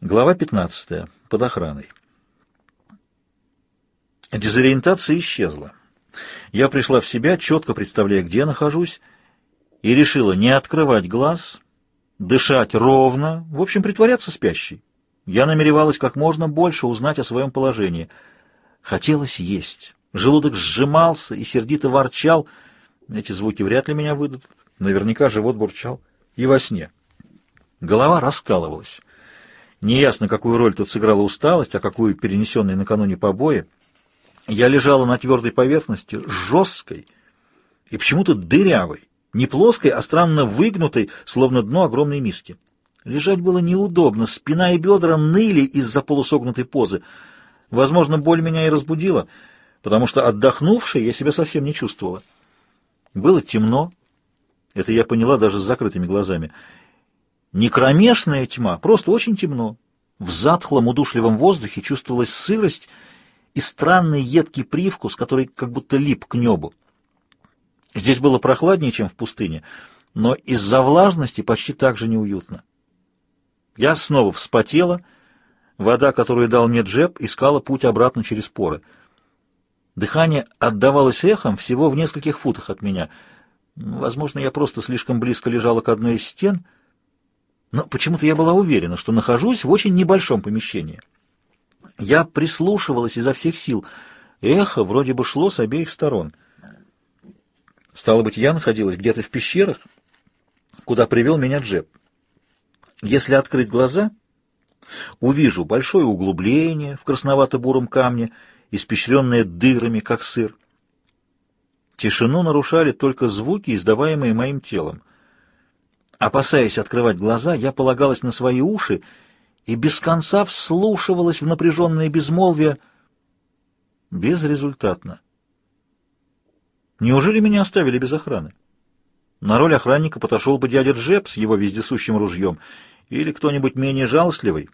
Глава 15. Под охраной. Дезориентация исчезла. Я пришла в себя, четко представляя, где нахожусь, и решила не открывать глаз, дышать ровно, в общем, притворяться спящей. Я намеревалась как можно больше узнать о своем положении. Хотелось есть. Желудок сжимался и сердито ворчал. Эти звуки вряд ли меня выдадут. Наверняка живот бурчал. И во сне. Голова раскалывалась. Неясно, какую роль тут сыграла усталость, а какую перенесенные накануне побои. Я лежала на твердой поверхности, жесткой и почему-то дырявой, не плоской, а странно выгнутой, словно дно огромной миски. Лежать было неудобно, спина и бедра ныли из-за полусогнутой позы. Возможно, боль меня и разбудила, потому что отдохнувшей я себя совсем не чувствовала. Было темно, это я поняла даже с закрытыми глазами, не кромешная тьма, просто очень темно. В затхлом удушливом воздухе чувствовалась сырость и странный едкий привкус, который как будто лип к небу. Здесь было прохладнее, чем в пустыне, но из-за влажности почти так же неуютно. Я снова вспотела, вода, которую дал мне Джеб, искала путь обратно через поры. Дыхание отдавалось эхом всего в нескольких футах от меня. Возможно, я просто слишком близко лежала к одной из стен — но почему-то я была уверена, что нахожусь в очень небольшом помещении. Я прислушивалась изо всех сил. Эхо вроде бы шло с обеих сторон. Стало быть, я находилась где-то в пещерах, куда привел меня Джеб. Если открыть глаза, увижу большое углубление в красновато-буром камне, испещренное дырами, как сыр. Тишину нарушали только звуки, издаваемые моим телом. Опасаясь открывать глаза, я полагалась на свои уши и без конца вслушивалась в напряженное безмолвие. Безрезультатно. Неужели меня оставили без охраны? На роль охранника подошел бы дядя Джеб с его вездесущим ружьем или кто-нибудь менее жалостливый.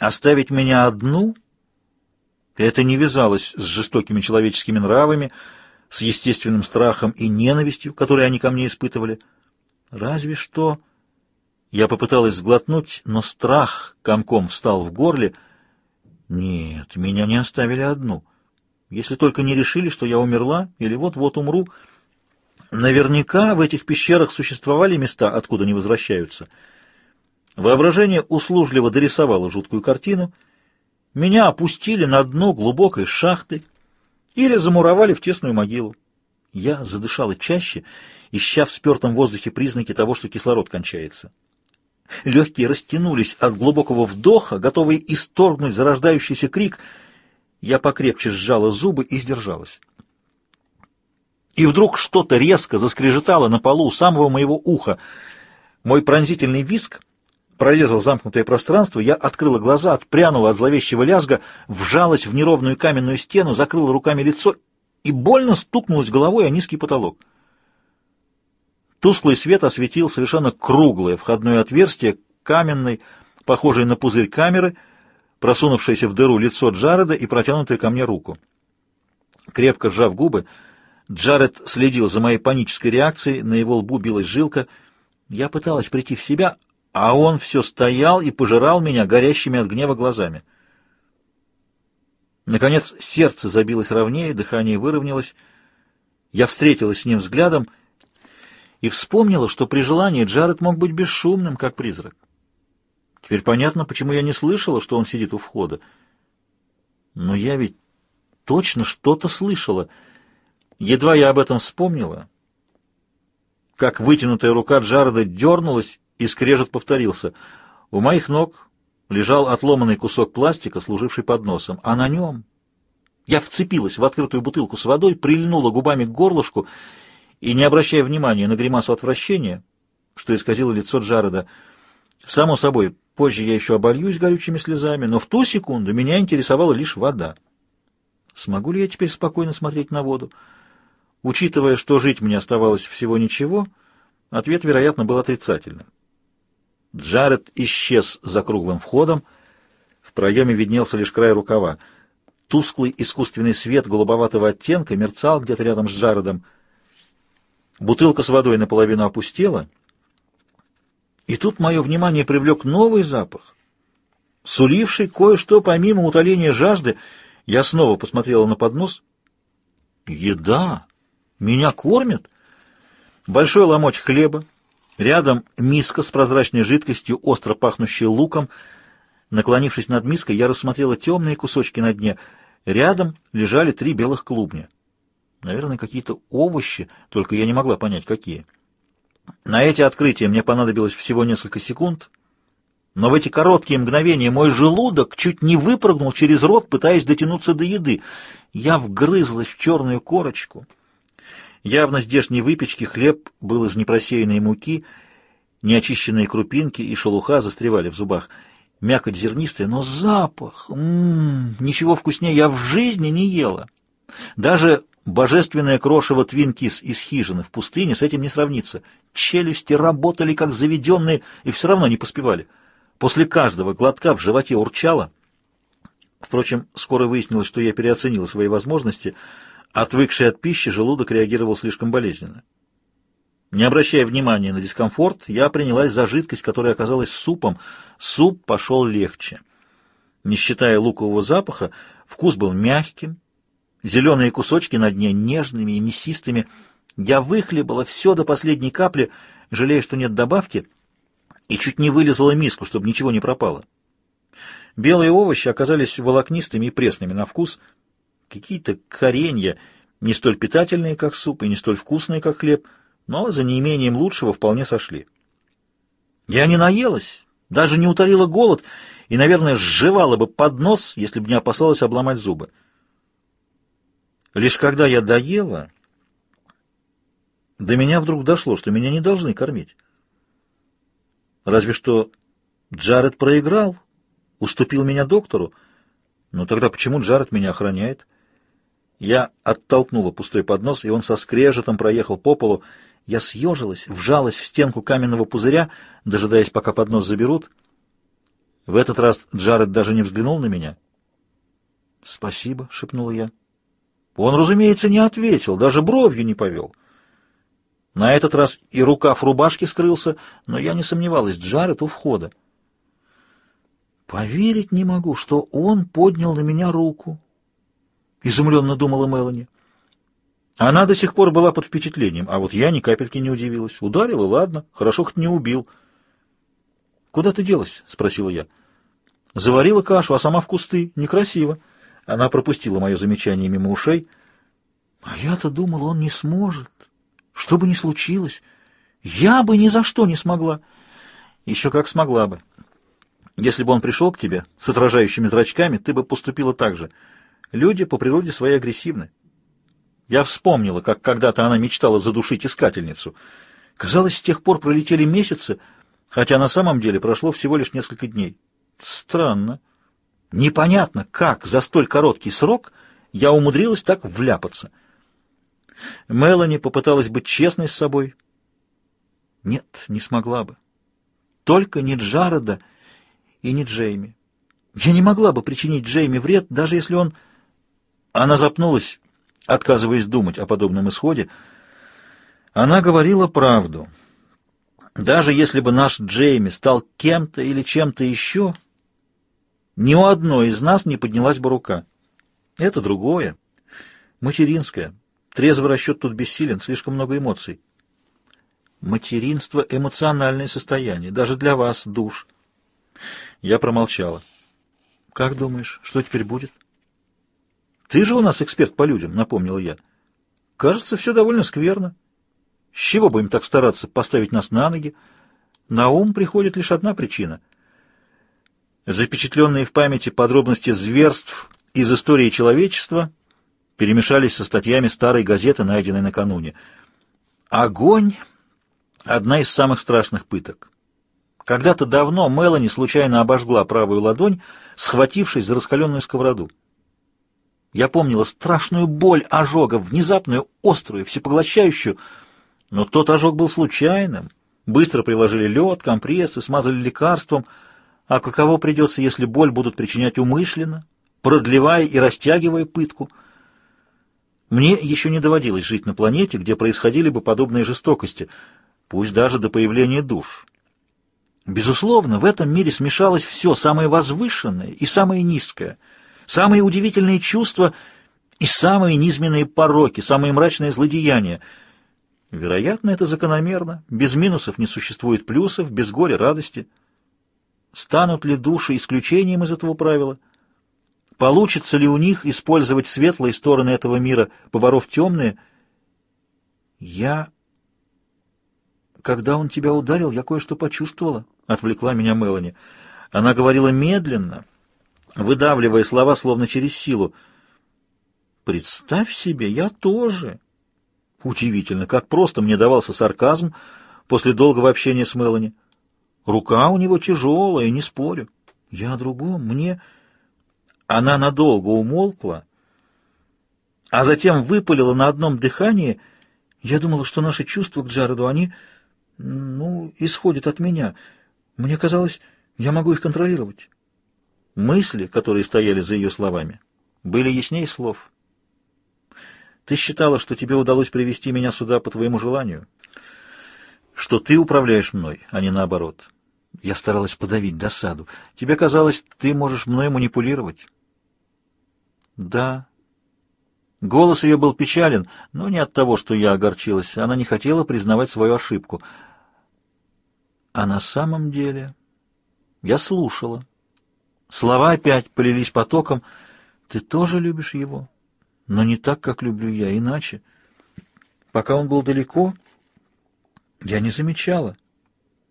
Оставить меня одну — это не вязалось с жестокими человеческими нравами, с естественным страхом и ненавистью, которые они ко мне испытывали — Разве что... Я попыталась сглотнуть, но страх комком встал в горле. Нет, меня не оставили одну. Если только не решили, что я умерла или вот-вот умру. Наверняка в этих пещерах существовали места, откуда не возвращаются. Воображение услужливо дорисовало жуткую картину. Меня опустили на дно глубокой шахты или замуровали в тесную могилу. Я задышала чаще, ища в спертом воздухе признаки того, что кислород кончается. Легкие растянулись от глубокого вдоха, готовые исторгнуть зарождающийся крик. Я покрепче сжала зубы и сдержалась. И вдруг что-то резко заскрежетало на полу у самого моего уха. Мой пронзительный виск прорезал замкнутое пространство, я открыла глаза, отпрянула от зловещего лязга, вжалась в неровную каменную стену, закрыла руками лицо и больно стукнулась головой о низкий потолок. Тусклый свет осветил совершенно круглое входное отверстие, каменной, похожей на пузырь камеры, просунувшееся в дыру лицо Джареда и протянутое ко мне руку. Крепко сжав губы, Джаред следил за моей панической реакцией, на его лбу билась жилка. Я пыталась прийти в себя, а он все стоял и пожирал меня горящими от гнева глазами. Наконец сердце забилось ровнее, дыхание выровнялось. Я встретилась с ним взглядом и вспомнила, что при желании Джаред мог быть бесшумным, как призрак. Теперь понятно, почему я не слышала, что он сидит у входа. Но я ведь точно что-то слышала. Едва я об этом вспомнила, как вытянутая рука Джареда дернулась, и скрежет повторился. У моих ног лежал отломанный кусок пластика, служивший подносом, а на нем... Я вцепилась в открытую бутылку с водой, прильнула губами к горлышку и, не обращая внимания на гримасу отвращения, что исказило лицо Джареда, само собой, позже я еще обольюсь горючими слезами, но в ту секунду меня интересовала лишь вода. Смогу ли я теперь спокойно смотреть на воду? Учитывая, что жить мне оставалось всего ничего, ответ, вероятно, был отрицательным. Джаред исчез за круглым входом. В проеме виднелся лишь край рукава. Тусклый искусственный свет голубоватого оттенка мерцал где-то рядом с Джаредом. Бутылка с водой наполовину опустела. И тут мое внимание привлек новый запах. суливший кое-что помимо утоления жажды. Я снова посмотрела на поднос. Еда! Меня кормят? Большой ломоть хлеба, рядом миска с прозрачной жидкостью, остро пахнущей луком. Наклонившись над миской, я рассмотрела темные кусочки на дне. Рядом лежали три белых клубня. Наверное, какие-то овощи, только я не могла понять, какие. На эти открытия мне понадобилось всего несколько секунд, но в эти короткие мгновения мой желудок чуть не выпрыгнул через рот, пытаясь дотянуться до еды. Я вгрызлась в черную корочку. Явно здешней выпечки хлеб был из непросеянной муки, неочищенные крупинки и шелуха застревали в зубах. Мякоть зернистая, но запах... М -м -м, ничего вкуснее я в жизни не ела. Даже божественное крошево Твинкис из хижины в пустыне с этим не сравнится. Челюсти работали как заведенные и все равно не поспевали. После каждого глотка в животе урчало. Впрочем, скоро выяснилось, что я переоценила свои возможности. Отвыкший от пищи, желудок реагировал слишком болезненно. Не обращая внимания на дискомфорт, я принялась за жидкость, которая оказалась супом. Суп пошел легче. Не считая лукового запаха, вкус был мягким, зеленые кусочки на дне нежными и мясистыми. Я выхлебала все до последней капли, жалея, что нет добавки — и чуть не вылезала миску, чтобы ничего не пропало. Белые овощи оказались волокнистыми и пресными на вкус, какие-то коренья, не столь питательные, как суп, и не столь вкусные, как хлеб, но за неимением лучшего вполне сошли. Я не наелась, даже не утолила голод, и, наверное, сживала бы под нос, если бы не опасалась обломать зубы. Лишь когда я доела, до меня вдруг дошло, что меня не должны кормить. Разве что Джаред проиграл, уступил меня доктору. Но тогда почему Джаред меня охраняет? Я оттолкнула пустой поднос, и он со скрежетом проехал по полу. Я съежилась, вжалась в стенку каменного пузыря, дожидаясь, пока поднос заберут. В этот раз Джаред даже не взглянул на меня. «Спасибо», — шепнула я. Он, разумеется, не ответил, даже бровью не повел. На этот раз и рукав рубашки скрылся, но я не сомневалась, Джаред у входа. «Поверить не могу, что он поднял на меня руку», — изумленно думала Мелани. Она до сих пор была под впечатлением, а вот я ни капельки не удивилась. Ударил, и ладно, хорошо хоть не убил. «Куда ты делась?» — спросила я. «Заварила кашу, а сама в кусты. Некрасиво». Она пропустила мое замечание мимо ушей. «А я-то думал, он не сможет». Что бы ни случилось, я бы ни за что не смогла. Еще как смогла бы. Если бы он пришел к тебе с отражающими зрачками, ты бы поступила так же. Люди по природе своей агрессивны. Я вспомнила, как когда-то она мечтала задушить искательницу. Казалось, с тех пор пролетели месяцы, хотя на самом деле прошло всего лишь несколько дней. Странно. Непонятно, как за столь короткий срок я умудрилась так вляпаться. Мелани попыталась быть честной с собой. Нет, не смогла бы. Только не Джареда и не Джейми. Я не могла бы причинить Джейми вред, даже если он... Она запнулась, отказываясь думать о подобном исходе. Она говорила правду. Даже если бы наш Джейми стал кем-то или чем-то еще, ни у одной из нас не поднялась бы рука. Это другое, материнское. Трезвый расчет тут бессилен, слишком много эмоций. Материнство — эмоциональное состояние, даже для вас, душ. Я промолчала. Как думаешь, что теперь будет? Ты же у нас эксперт по людям, напомнила я. Кажется, все довольно скверно. С чего будем так стараться поставить нас на ноги? На ум приходит лишь одна причина. Запечатленные в памяти подробности зверств из истории человечества — перемешались со статьями старой газеты, найденной накануне. Огонь — одна из самых страшных пыток. Когда-то давно Мелани случайно обожгла правую ладонь, схватившись за раскаленную сковороду. Я помнила страшную боль ожога, внезапную, острую, всепоглощающую, но тот ожог был случайным. Быстро приложили лед, компрессы, смазали лекарством. А каково придется, если боль будут причинять умышленно, продлевая и растягивая пытку — мне еще не доводилось жить на планете, где происходили бы подобные жестокости, пусть даже до появления душ. Безусловно, в этом мире смешалось все самое возвышенное и самое низкое, самые удивительные чувства и самые низменные пороки, самые мрачные злодеяния. Вероятно, это закономерно. Без минусов не существует плюсов, без горя — радости. Станут ли души исключением из этого правила? Получится ли у них использовать светлые стороны этого мира, поборов темные? Я... Когда он тебя ударил, я кое-что почувствовала, — отвлекла меня Мелани. Она говорила медленно, выдавливая слова словно через силу. «Представь себе, я тоже!» Удивительно, как просто мне давался сарказм после долгого общения с Мелани. Рука у него тяжелая, не спорю. Я о другом, мне... Она надолго умолкла, а затем выпалила на одном дыхании. Я думала, что наши чувства к Джареду, они, ну, исходят от меня. Мне казалось, я могу их контролировать. Мысли, которые стояли за ее словами, были яснее слов. Ты считала, что тебе удалось привести меня сюда по твоему желанию? Что ты управляешь мной, а не наоборот. Я старалась подавить досаду. Тебе казалось, ты можешь мной манипулировать. Да. Голос ее был печален, но не от того, что я огорчилась. Она не хотела признавать свою ошибку. А на самом деле я слушала. Слова опять полились потоком. Ты тоже любишь его, но не так, как люблю я, иначе. Пока он был далеко, я не замечала.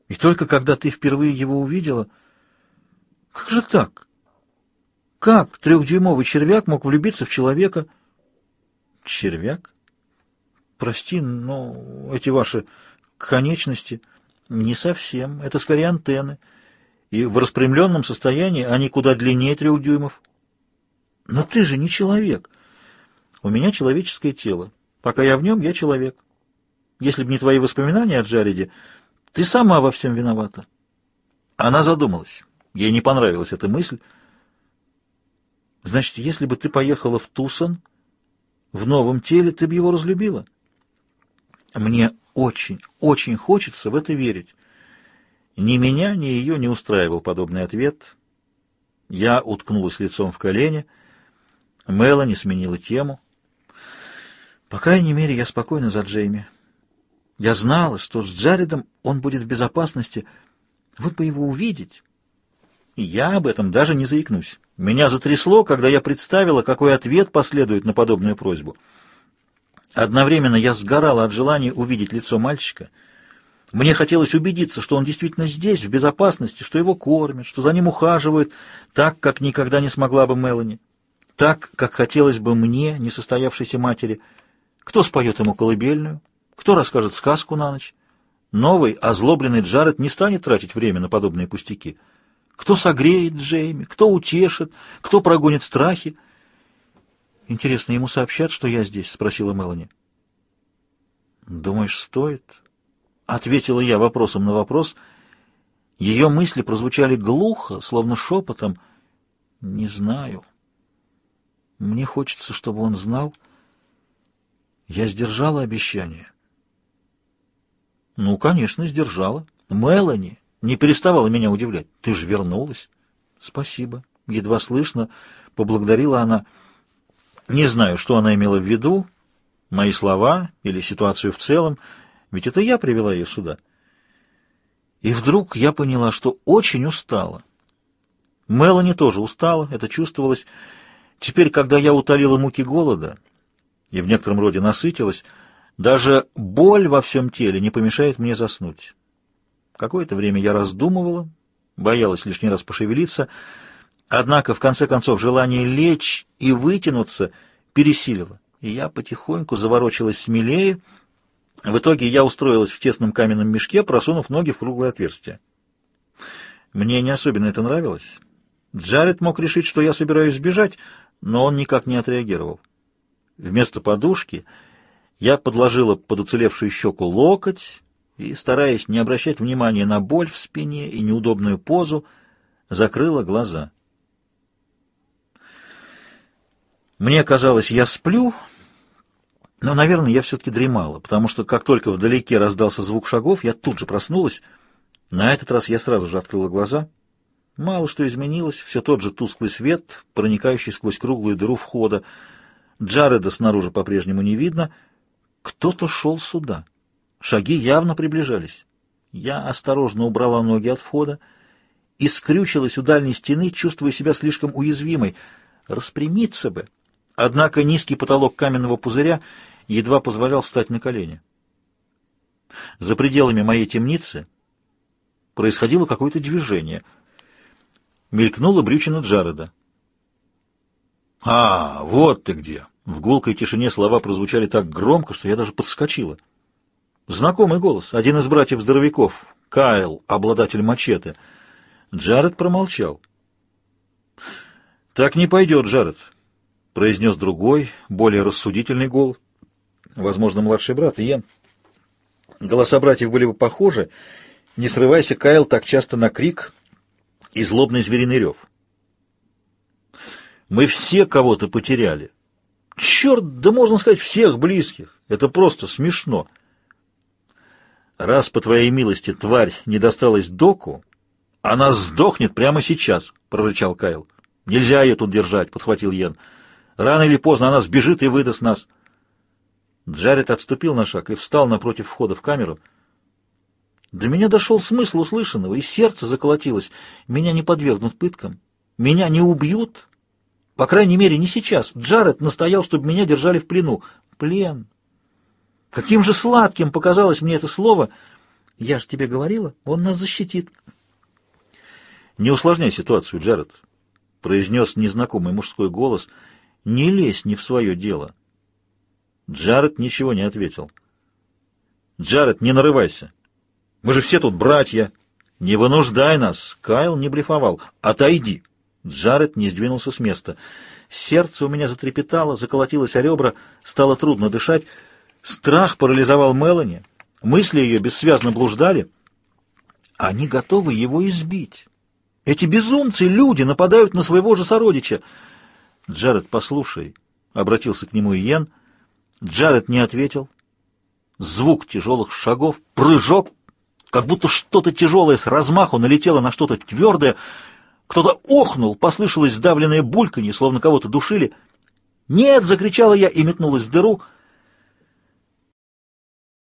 И только когда ты впервые его увидела... Как же так? Как трехдюймовый червяк мог влюбиться в человека? Червяк? Прости, но эти ваши конечности не совсем. Это скорее антенны. И в распрямленном состоянии они куда длиннее трех дюймов. Но ты же не человек. У меня человеческое тело. Пока я в нем, я человек. Если бы не твои воспоминания о Джареде, ты сама во всем виновата. Она задумалась. Ей не понравилась эта мысль. Значит, если бы ты поехала в Тусон, в новом теле, ты бы его разлюбила? Мне очень, очень хочется в это верить. Ни меня, ни ее не устраивал подобный ответ. Я уткнулась лицом в колени. Мелани сменила тему. По крайней мере, я спокойна за Джейми. Я знала, что с Джаредом он будет в безопасности. Вот бы его увидеть. Я об этом даже не заикнусь. Меня затрясло, когда я представила, какой ответ последует на подобную просьбу. Одновременно я сгорала от желания увидеть лицо мальчика. Мне хотелось убедиться, что он действительно здесь, в безопасности, что его кормят, что за ним ухаживают, так, как никогда не смогла бы Мелани, так, как хотелось бы мне, несостоявшейся матери. Кто споет ему колыбельную? Кто расскажет сказку на ночь? Новый, озлобленный Джаред не станет тратить время на подобные пустяки. Кто согреет Джейми, кто утешит, кто прогонит страхи? Интересно, ему сообщат, что я здесь? — спросила Мелани. Думаешь, стоит? — ответила я вопросом на вопрос. Ее мысли прозвучали глухо, словно шепотом. Не знаю. Мне хочется, чтобы он знал. Я сдержала обещание. — ну, конечно, сдержала. Мелани не переставала меня удивлять. Ты же вернулась. Спасибо. Едва слышно, поблагодарила она. Не знаю, что она имела в виду, мои слова или ситуацию в целом, ведь это я привела ее сюда. И вдруг я поняла, что очень устала. Мелани тоже устала, это чувствовалось. Теперь, когда я утолила муки голода и в некотором роде насытилась, даже боль во всем теле не помешает мне заснуть. Какое-то время я раздумывала, боялась лишний раз пошевелиться, однако, в конце концов, желание лечь и вытянуться пересилило, и я потихоньку заворочилась смелее. В итоге я устроилась в тесном каменном мешке, просунув ноги в круглое отверстие. Мне не особенно это нравилось. Джаред мог решить, что я собираюсь сбежать, но он никак не отреагировал. Вместо подушки — я подложила под уцелевшую щеку локоть и, стараясь не обращать внимания на боль в спине и неудобную позу, закрыла глаза. Мне казалось, я сплю, но, наверное, я все-таки дремала, потому что как только вдалеке раздался звук шагов, я тут же проснулась. На этот раз я сразу же открыла глаза. Мало что изменилось, все тот же тусклый свет, проникающий сквозь круглую дыру входа. Джареда снаружи по-прежнему не видно. Кто-то шел сюда. Шаги явно приближались. Я осторожно убрала ноги от входа и скрючилась у дальней стены, чувствуя себя слишком уязвимой. Распрямиться бы. Однако низкий потолок каменного пузыря едва позволял встать на колени. За пределами моей темницы происходило какое-то движение. Мелькнула брючина Джареда. «А, вот ты где!» В гулкой тишине слова прозвучали так громко, что я даже подскочила. Знакомый голос, один из братьев-здоровяков, Кайл, обладатель мачете. Джаред промолчал. «Так не пойдет, Джаред», — произнес другой, более рассудительный голос. Возможно, младший брат Иен. Голоса братьев были бы похожи, не срывайся, Кайл, так часто на крик и злобный звериный рев. Мы все кого-то потеряли. Черт, да можно сказать, всех близких. Это просто смешно. Раз по твоей милости тварь не досталась доку, она сдохнет прямо сейчас, — прорычал Кайл. Нельзя ее тут держать, — подхватил Йен. Рано или поздно она сбежит и выдаст нас. Джаред отступил на шаг и встал напротив входа в камеру. До меня дошел смысл услышанного, и сердце заколотилось. Меня не подвергнут пыткам. Меня не убьют. По крайней мере, не сейчас. Джаред настоял, чтобы меня держали в плену. Плен. Каким же сладким показалось мне это слово. Я же тебе говорила, он нас защитит. Не усложняй ситуацию, Джаред, — произнес незнакомый мужской голос. Не лезь не в свое дело. Джаред ничего не ответил. Джаред, не нарывайся. Мы же все тут братья. Не вынуждай нас. Кайл не блефовал. Отойди. Джаред не сдвинулся с места. Сердце у меня затрепетало, заколотилось о ребра, стало трудно дышать. Страх парализовал Мелани, мысли ее бессвязно блуждали. Они готовы его избить. Эти безумцы, люди, нападают на своего же сородича. Джаред, послушай, — обратился к нему Иен. Джаред не ответил. Звук тяжелых шагов, прыжок, как будто что-то тяжелое с размаху налетело на что-то твердое. Кто-то охнул, послышалось сдавленное бульканье, словно кого-то душили. «Нет!» — закричала я и метнулась в дыру —